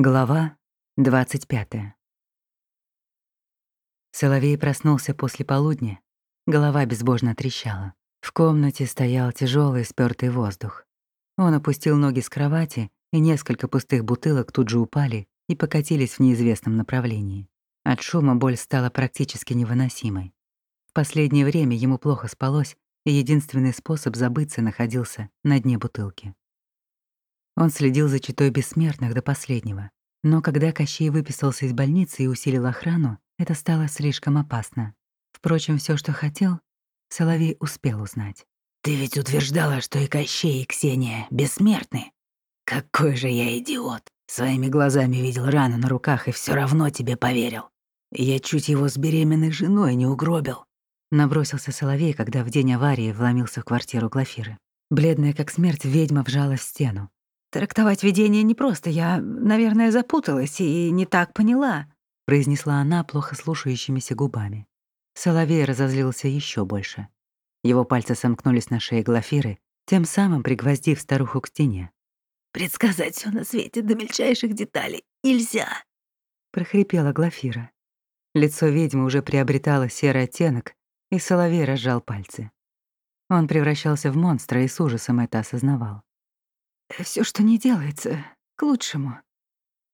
Глава 25. Соловей проснулся после полудня, голова безбожно трещала. В комнате стоял тяжелый спёртый воздух. Он опустил ноги с кровати, и несколько пустых бутылок тут же упали и покатились в неизвестном направлении. От шума боль стала практически невыносимой. В последнее время ему плохо спалось, и единственный способ забыться находился на дне бутылки. Он следил за читой бессмертных до последнего. Но когда Кощей выписался из больницы и усилил охрану, это стало слишком опасно. Впрочем, все, что хотел, Соловей успел узнать. «Ты ведь утверждала, что и Кощей, и Ксения бессмертны. Какой же я идиот! Своими глазами видел рану на руках и все равно тебе поверил. Я чуть его с беременной женой не угробил». Набросился Соловей, когда в день аварии вломился в квартиру Глафиры. Бледная как смерть, ведьма вжалась в стену. «Трактовать видение непросто. Я, наверное, запуталась и не так поняла», — произнесла она плохо слушающимися губами. Соловей разозлился еще больше. Его пальцы сомкнулись на шее Глафиры, тем самым пригвоздив старуху к стене. «Предсказать все на свете до мельчайших деталей нельзя», — прохрипела Глафира. Лицо ведьмы уже приобретало серый оттенок, и Соловей разжал пальцы. Он превращался в монстра и с ужасом это осознавал. Все, что не делается, к лучшему.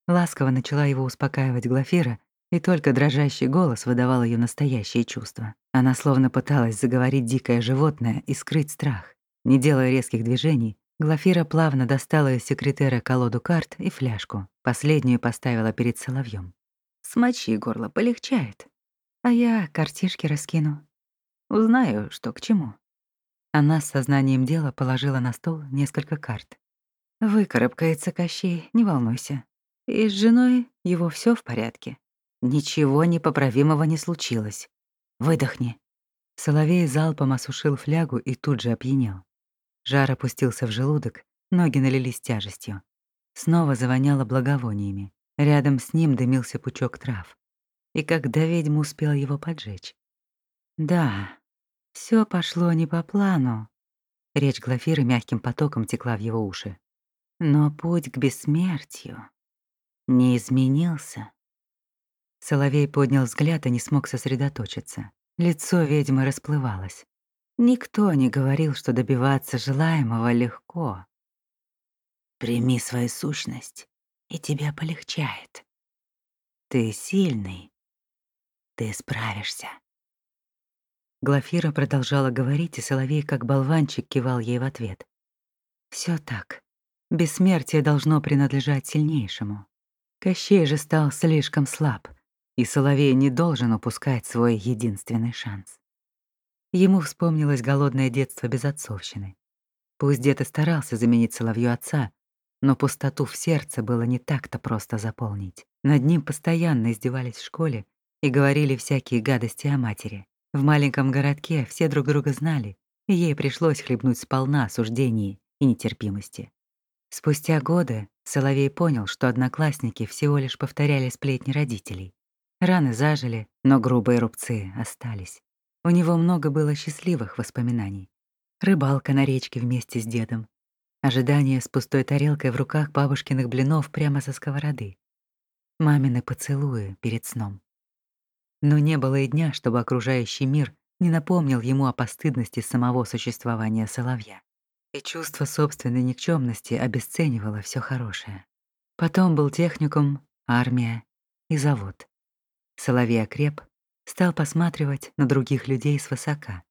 Ласково начала его успокаивать Глафира, и только дрожащий голос выдавал ее настоящие чувства. Она словно пыталась заговорить дикое животное и скрыть страх. Не делая резких движений, Глафира плавно достала из секретера колоду карт и фляжку. Последнюю поставила перед соловьем. «Смочи горло, полегчает. А я картишки раскину. Узнаю, что к чему». Она с сознанием дела положила на стол несколько карт. Выкарабкается Кощей, не волнуйся. И с женой его все в порядке. Ничего непоправимого не случилось. Выдохни. Соловей залпом осушил флягу и тут же опьянел. Жар опустился в желудок, ноги налились тяжестью. Снова завоняло благовониями. Рядом с ним дымился пучок трав. И когда ведьма успела его поджечь? Да, все пошло не по плану. Речь Глафиры мягким потоком текла в его уши. Но путь к бессмертию не изменился. Соловей поднял взгляд и не смог сосредоточиться. Лицо ведьмы расплывалось. Никто не говорил, что добиваться желаемого легко. Прими свою сущность, и тебя полегчает. Ты сильный. Ты справишься. Глафира продолжала говорить, и Соловей, как болванчик, кивал ей в ответ. Все так. Бессмертие должно принадлежать сильнейшему. Кощей же стал слишком слаб, и Соловей не должен упускать свой единственный шанс. Ему вспомнилось голодное детство без отцовщины. Пусть дед и старался заменить Соловью отца, но пустоту в сердце было не так-то просто заполнить. Над ним постоянно издевались в школе и говорили всякие гадости о матери. В маленьком городке все друг друга знали, и ей пришлось хлебнуть сполна осуждений и нетерпимости. Спустя годы Соловей понял, что одноклассники всего лишь повторяли сплетни родителей. Раны зажили, но грубые рубцы остались. У него много было счастливых воспоминаний. Рыбалка на речке вместе с дедом. Ожидание с пустой тарелкой в руках бабушкиных блинов прямо со сковороды. Мамины поцелуи перед сном. Но не было и дня, чтобы окружающий мир не напомнил ему о постыдности самого существования соловья и чувство собственной никчемности обесценивало все хорошее. Потом был техникум, армия и завод. Соловей окреп, стал посматривать на других людей свысока.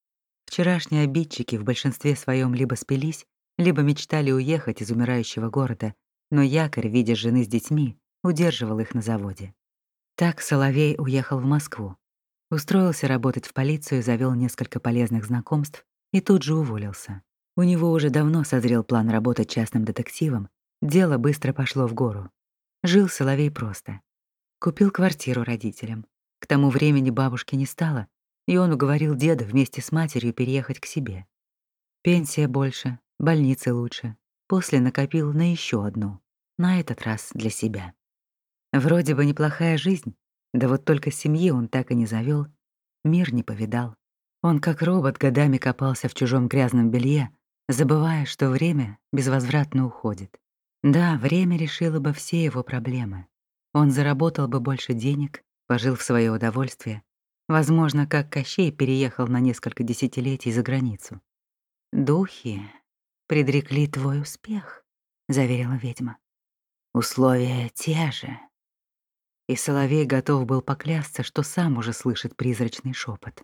Вчерашние обидчики в большинстве своем либо спились, либо мечтали уехать из умирающего города, но якорь, видя жены с детьми, удерживал их на заводе. Так Соловей уехал в Москву. Устроился работать в полицию, завел несколько полезных знакомств и тут же уволился. У него уже давно созрел план работать частным детективом, дело быстро пошло в гору. Жил Соловей просто. Купил квартиру родителям. К тому времени бабушки не стало, и он уговорил деда вместе с матерью переехать к себе. Пенсия больше, больницы лучше. После накопил на еще одну, на этот раз для себя. Вроде бы неплохая жизнь, да вот только семьи он так и не завел, мир не повидал. Он как робот годами копался в чужом грязном белье, забывая, что время безвозвратно уходит. Да, время решило бы все его проблемы. Он заработал бы больше денег, пожил в свое удовольствие. Возможно, как Кощей переехал на несколько десятилетий за границу. «Духи предрекли твой успех», — заверила ведьма. «Условия те же». И Соловей готов был поклясться, что сам уже слышит призрачный шепот.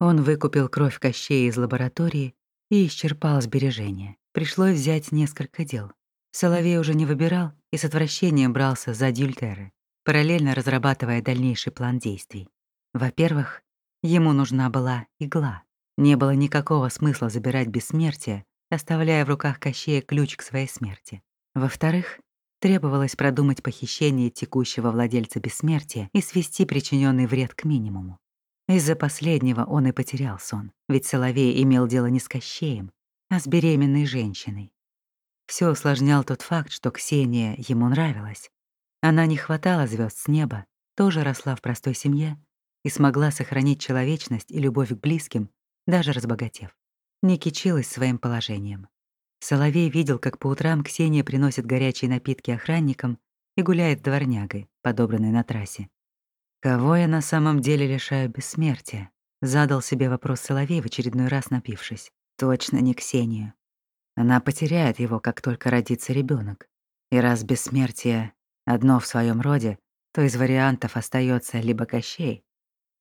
Он выкупил кровь Кощея из лаборатории и исчерпал сбережения. Пришлось взять несколько дел. Соловей уже не выбирал и с отвращением брался за дюльтеры, параллельно разрабатывая дальнейший план действий. Во-первых, ему нужна была игла. Не было никакого смысла забирать бессмертие, оставляя в руках Кощея ключ к своей смерти. Во-вторых, требовалось продумать похищение текущего владельца бессмертия и свести причиненный вред к минимуму. Из-за последнего он и потерял сон, ведь Соловей имел дело не с Кощеем, а с беременной женщиной. Все усложнял тот факт, что Ксения ему нравилась. Она не хватала звезд с неба, тоже росла в простой семье и смогла сохранить человечность и любовь к близким, даже разбогатев. Не кичилась своим положением. Соловей видел, как по утрам Ксения приносит горячие напитки охранникам и гуляет дворнягой, подобранной на трассе. «Кого я на самом деле лишаю бессмертия?» — задал себе вопрос Соловей в очередной раз напившись. «Точно не Ксению. Она потеряет его, как только родится ребенок. И раз бессмертие одно в своем роде, то из вариантов остается либо Кощей,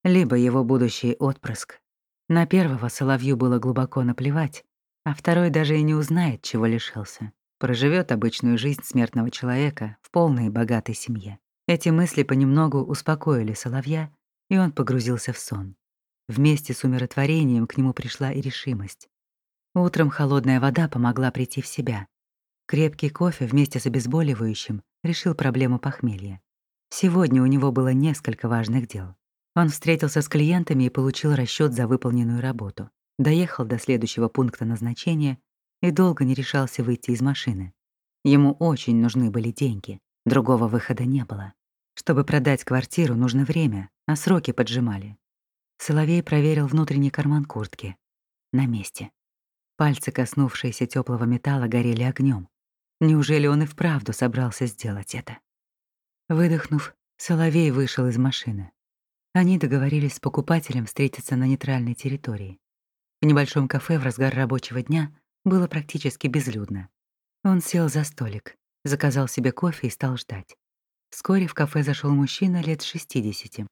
либо его будущий отпрыск. На первого Соловью было глубоко наплевать, а второй даже и не узнает, чего лишился. Проживет обычную жизнь смертного человека в полной и богатой семье. Эти мысли понемногу успокоили Соловья, и он погрузился в сон. Вместе с умиротворением к нему пришла и решимость. Утром холодная вода помогла прийти в себя. Крепкий кофе вместе с обезболивающим решил проблему похмелья. Сегодня у него было несколько важных дел. Он встретился с клиентами и получил расчет за выполненную работу. Доехал до следующего пункта назначения и долго не решался выйти из машины. Ему очень нужны были деньги, другого выхода не было. Чтобы продать квартиру, нужно время, а сроки поджимали. Соловей проверил внутренний карман куртки. На месте. Пальцы, коснувшиеся теплого металла, горели огнем. Неужели он и вправду собрался сделать это? Выдохнув, Соловей вышел из машины. Они договорились с покупателем встретиться на нейтральной территории. В небольшом кафе в разгар рабочего дня было практически безлюдно. Он сел за столик, заказал себе кофе и стал ждать. Вскоре в кафе зашел мужчина лет 60.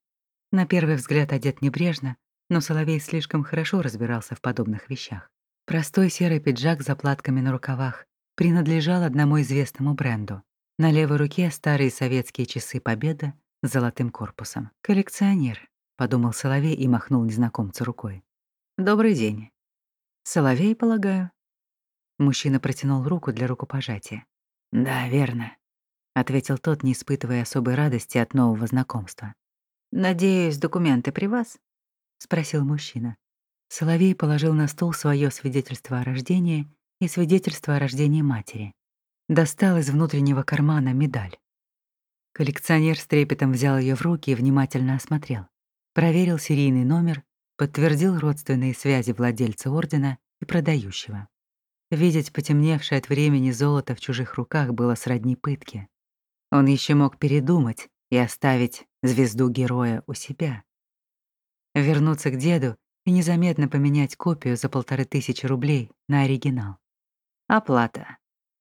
На первый взгляд одет небрежно, но Соловей слишком хорошо разбирался в подобных вещах. Простой серый пиджак с заплатками на рукавах принадлежал одному известному бренду. На левой руке старые советские часы «Победа» с золотым корпусом. «Коллекционер», — подумал Соловей и махнул незнакомцу рукой. «Добрый день. Соловей, полагаю?» Мужчина протянул руку для рукопожатия. «Да, верно», — ответил тот, не испытывая особой радости от нового знакомства. «Надеюсь, документы при вас?» — спросил мужчина. Соловей положил на стол свое свидетельство о рождении и свидетельство о рождении матери. Достал из внутреннего кармана медаль. Коллекционер с трепетом взял ее в руки и внимательно осмотрел. Проверил серийный номер, подтвердил родственные связи владельца ордена и продающего. Видеть потемневшее от времени золото в чужих руках было сродни пытке. Он еще мог передумать и оставить звезду героя у себя. Вернуться к деду и незаметно поменять копию за полторы тысячи рублей на оригинал. Оплата.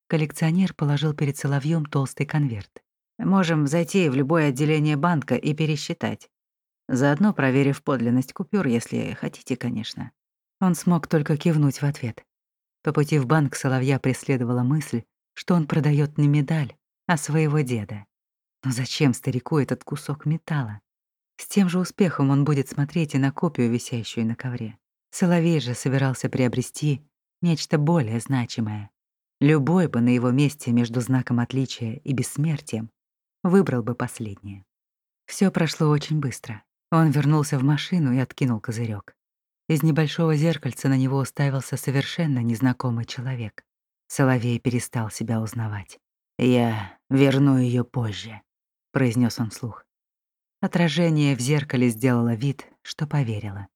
Коллекционер положил перед Соловьем толстый конверт. Можем зайти в любое отделение банка и пересчитать. Заодно проверив подлинность купюр, если хотите, конечно. Он смог только кивнуть в ответ. По пути в банк Соловья преследовала мысль, что он продает не медаль, а своего деда. Но зачем старику этот кусок металла? С тем же успехом он будет смотреть и на копию, висящую на ковре. Соловей же собирался приобрести нечто более значимое. Любой бы на его месте между знаком отличия и бессмертием выбрал бы последнее. Все прошло очень быстро. Он вернулся в машину и откинул козырек. Из небольшого зеркальца на него уставился совершенно незнакомый человек. Соловей перестал себя узнавать. «Я верну ее позже», — произнес он вслух. Отражение в зеркале сделало вид, что поверило.